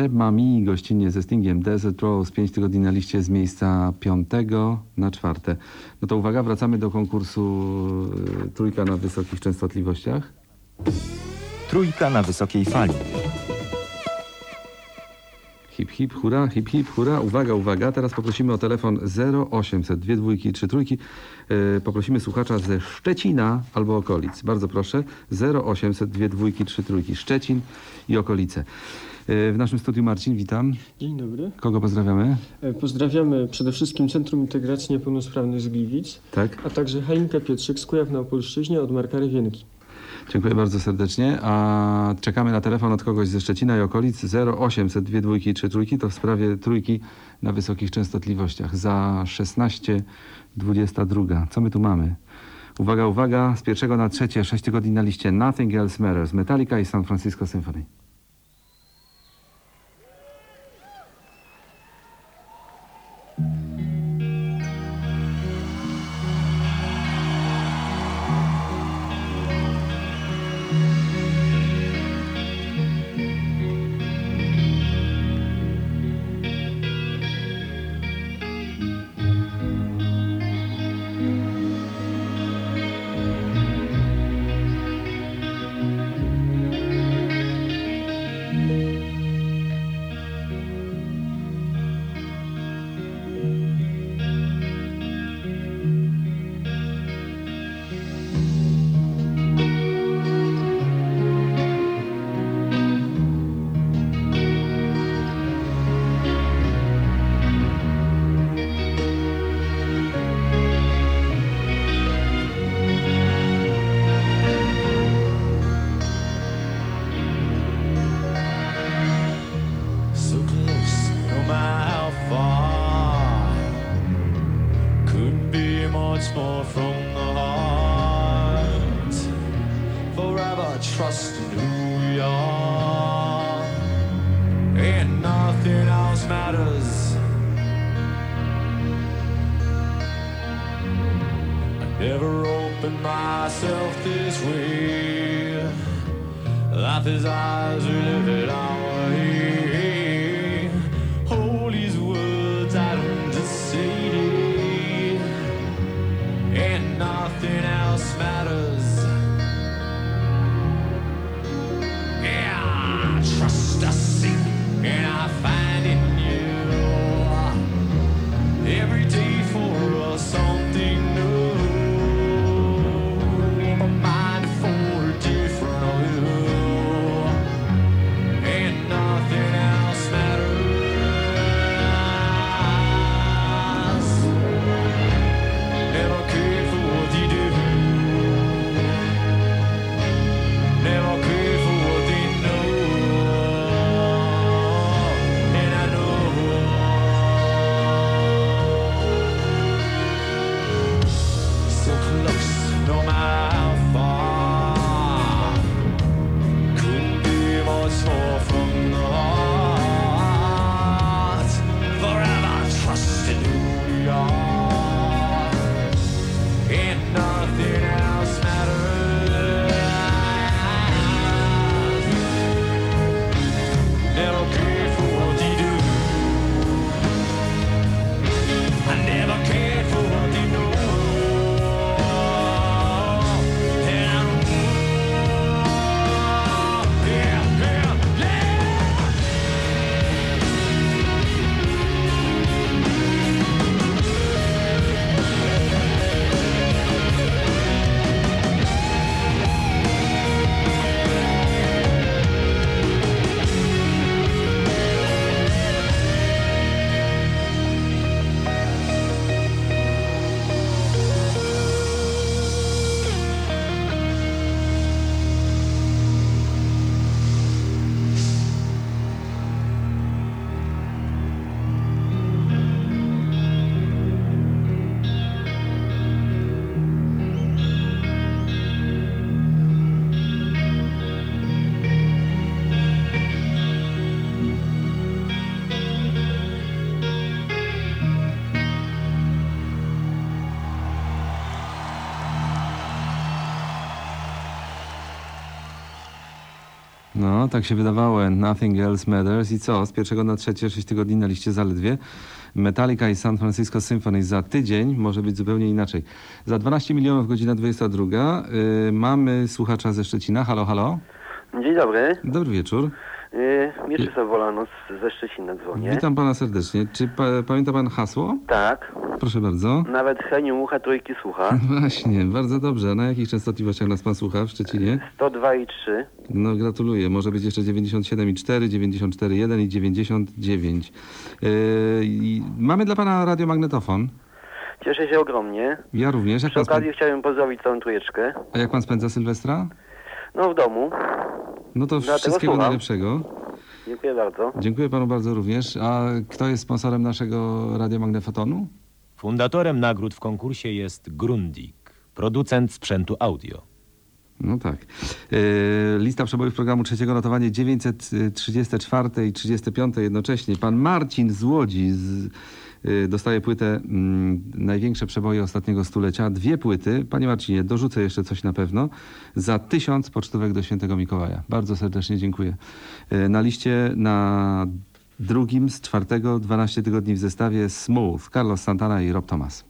Chebmami gościnnie ze Stingiem Desert Rose 5 tygodni na liście z miejsca 5 na czwarte. No to uwaga, wracamy do konkursu e, trójka na wysokich częstotliwościach. Trójka na wysokiej fali. Hip, hip, hura, hip, hip, hura. Uwaga, uwaga. Teraz poprosimy o telefon 0800 2 dwójki, 3 trójki. E, poprosimy słuchacza ze Szczecina albo okolic. Bardzo proszę. 0800 2 dwójki, 3 trójki. Szczecin i okolice. W naszym studiu Marcin, witam. Dzień dobry. Kogo pozdrawiamy? E, Pozdrawiamy przede wszystkim Centrum Integracji Niepełnosprawnych z Gliwic, Tak? a także Halinkę Pietrzyk z Kujaw na Opolszczyźnie od Marka Rewienki. Dziękuję bardzo serdecznie. A czekamy na telefon od kogoś ze Szczecina i okolic 0800 2 dwójki, 3 trójki. To w sprawie trójki na wysokich częstotliwościach. Za 16.22. Co my tu mamy? Uwaga, uwaga. Z pierwszego na trzecie, 6 tygodni na liście Nothing Else Matters. Metallica i San Francisco Symphony. Matters. I never opened myself this way. Life is ours, we live it our No, tak się wydawało. And Nothing Else Matters. I co? Z pierwszego na trzecie, sześć tygodni na liście zaledwie. Metallica i San Francisco Symphony za tydzień może być zupełnie inaczej. Za 12 milionów godzina 22. Yy, mamy słuchacza ze Szczecina. Halo, halo. Dzień dobry. Dobry wieczór. Yy, Mieczysław Wolanus ze Szczecina dzwonię. Witam pana serdecznie. Czy pa, pamięta pan hasło? Tak, Proszę bardzo. nawet Heniu Mucha trójki słucha. Właśnie, bardzo dobrze. Na jakich częstotliwościach nas pan słucha w Szczecinie? 102 i 3. No gratuluję. Może być jeszcze 97,4, 94,1 i 99. Yy, i mamy dla pana radiomagnetofon. Cieszę się ogromnie. Ja również. Jak Przy pan, okazji chciałem pozdrowić całą trójeczkę. a jak pan spędza Sylwestra? No w domu. No to Dlatego wszystkiego słucham. najlepszego. Dziękuję bardzo. Dziękuję panu bardzo również. A kto jest sponsorem naszego radiomagnetofonu? Fundatorem nagród w konkursie jest Grundig, producent sprzętu audio. No tak. Yy, lista przebojów programu trzeciego notowanie 934 i 35 jednocześnie. Pan Marcin z Łodzi z, yy, dostaje płytę mm, Największe przeboje ostatniego stulecia. Dwie płyty. Panie Marcinie, dorzucę jeszcze coś na pewno. Za tysiąc pocztówek do świętego Mikołaja. Bardzo serdecznie dziękuję. Yy, na liście na drugim z czwartego 12 tygodni w zestawie Smooth, Carlos Santana i Rob Thomas.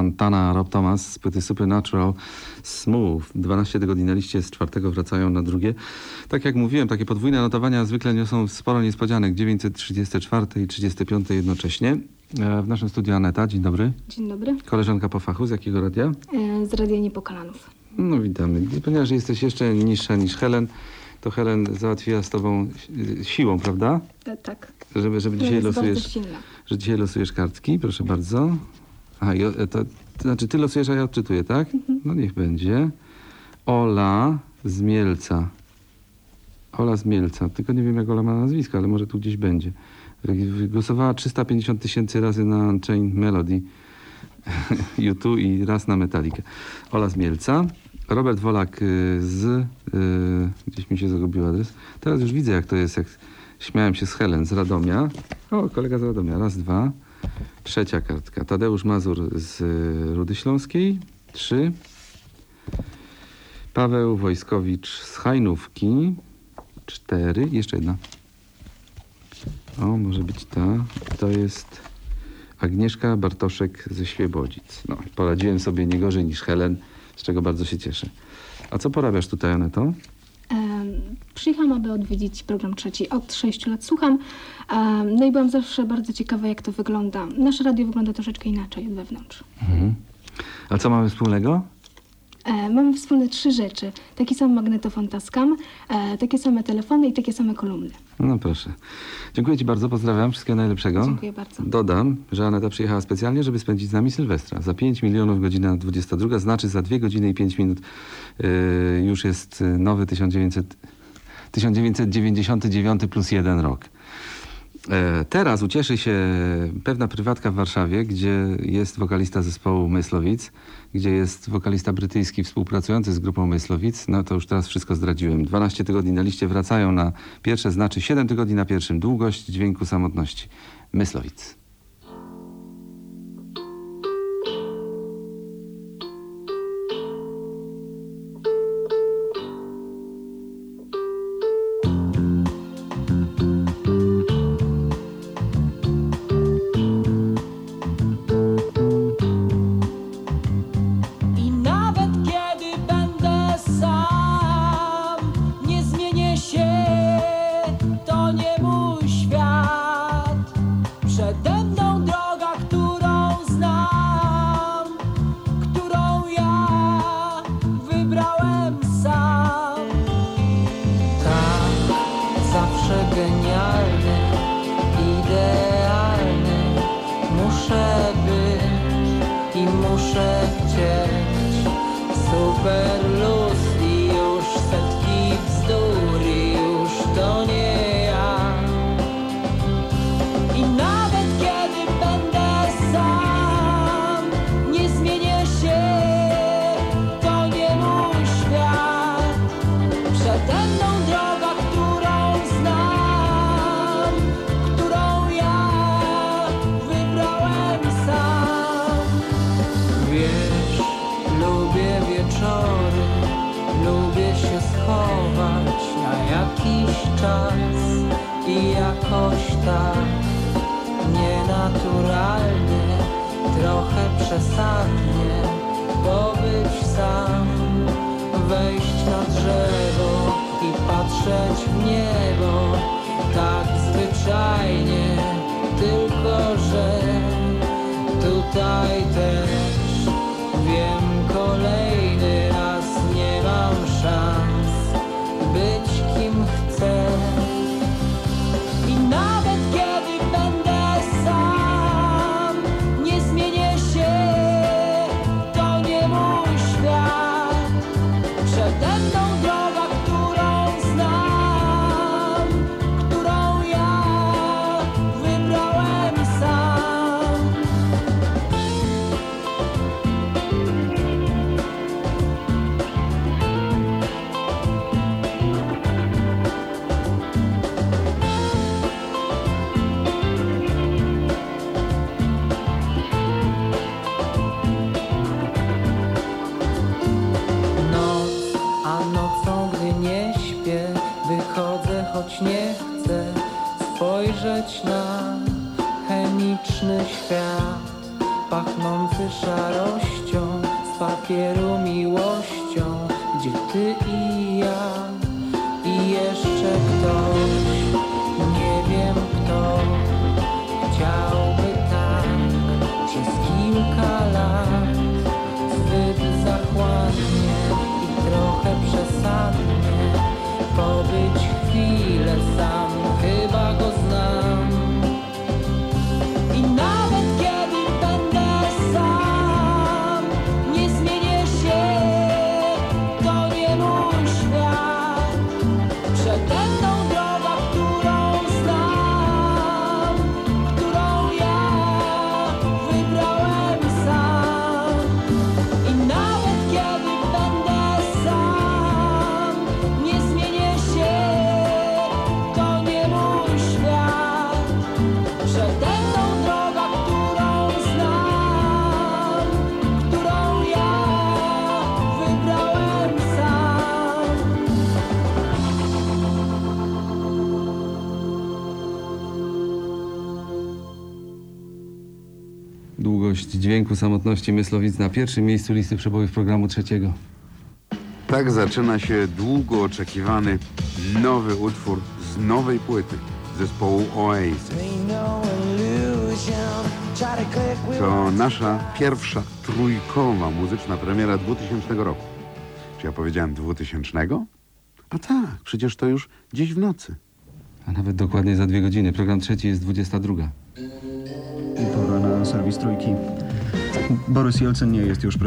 Santana, Rob Thomas z płyty Supernatural Smooth. 12 tygodni na liście, z czwartego wracają na drugie. Tak jak mówiłem, takie podwójne notowania zwykle niosą sporo niespodzianek. 934 i 35 jednocześnie. E, W naszym studiu Aneta, dzień dobry. Dzień dobry. Koleżanka po fachu, z jakiego radia? E, Z Radia Niepokalanów. No witamy. Ponieważ jesteś jeszcze niższa niż Helen, to Helen załatwiła z tobą si- siłą, prawda? E, Tak. Żeby, żeby dzisiaj losujesz, że dzisiaj losujesz kartki, proszę bardzo. A, i o- to, to znaczy ty losujesz, a ja odczytuję, tak? No niech będzie. Ola z Mielca. Ola z Mielca. Tylko nie wiem, jak Ola ma nazwisko, ale może tu gdzieś będzie. Głosowała 350 tysięcy razy na Unchained Melody YouTube i raz na Metalikę. Ola z Mielca. Robert Wolak y, z... Y, gdzieś mi się zagubił adres. Teraz już widzę, jak to jest, jak śmiałem się z Helen z Radomia. O, kolega z Radomia. Raz, dwa. Trzecia kartka. Tadeusz Mazur z y, Rudy Śląskiej. Trzy. Paweł Wojskowicz z Hajnówki. Cztery. Jeszcze jedna. O, może być ta. To jest Agnieszka Bartoszek ze Świebodzic. No, poradziłem sobie nie gorzej niż Helen, z czego bardzo się cieszę. A co porabiasz tutaj, Aneto? Przyjechałam, aby odwiedzić program trzeci. Od 6 lat słucham. Em, No i byłam zawsze bardzo ciekawa, jak to wygląda. Nasze radio wygląda troszeczkę inaczej od wewnątrz. A co mamy wspólnego? E, Mamy wspólne trzy rzeczy. Taki sam magnetofon Tascam, e, takie same telefony i takie same kolumny. No proszę. Dziękuję Ci bardzo, pozdrawiam, wszystkiego najlepszego. Dziękuję bardzo. Dodam, że Aneta przyjechała specjalnie, żeby spędzić z nami Sylwestra. Za 5 milionów godzina 22, znaczy za 2 godziny i 5 minut yy, już jest yy, nowy 1900, 1999 plus jeden rok. E, Teraz ucieszy się pewna prywatka w Warszawie, gdzie jest wokalista zespołu Myslowic, gdzie jest wokalista brytyjski współpracujący z grupą Myslowic. No to już teraz wszystko zdradziłem. 12 tygodni na liście wracają na pierwsze, znaczy 7 tygodni na pierwszym. Długość dźwięku samotności. Myslowic. Chcieć super jakiś czas i jakoś tak nienaturalnie, trochę przesadnie pobyć sam, wejść na drzewo i patrzeć w niebo, tak zwyczajnie, tylko że tutaj też wiem kolejny raz nie mam szans choć nie chcę spojrzeć na chemiczny świat. pachnący szarością, z papieru miłością, gdzie ty i ja i jeszcze ktoś, nie wiem kto, chciałby tak przez kilka lat, zbyt zachłannie i trochę przesadnie, pobyć Długość dźwięku samotności Myslowic na pierwszym miejscu listy przebojów programu trzeciego. Tak zaczyna się długo oczekiwany nowy utwór z nowej płyty zespołu Oasis. To nasza pierwsza trójkowa muzyczna premiera 2000 roku. Czy ja powiedziałem 2000? A tak, przecież to już dziś w nocy. A nawet dokładnie za dwie godziny. Program trzeci jest 22. Serwis trójki. Borys Jelcyn nie jest już prezydentem.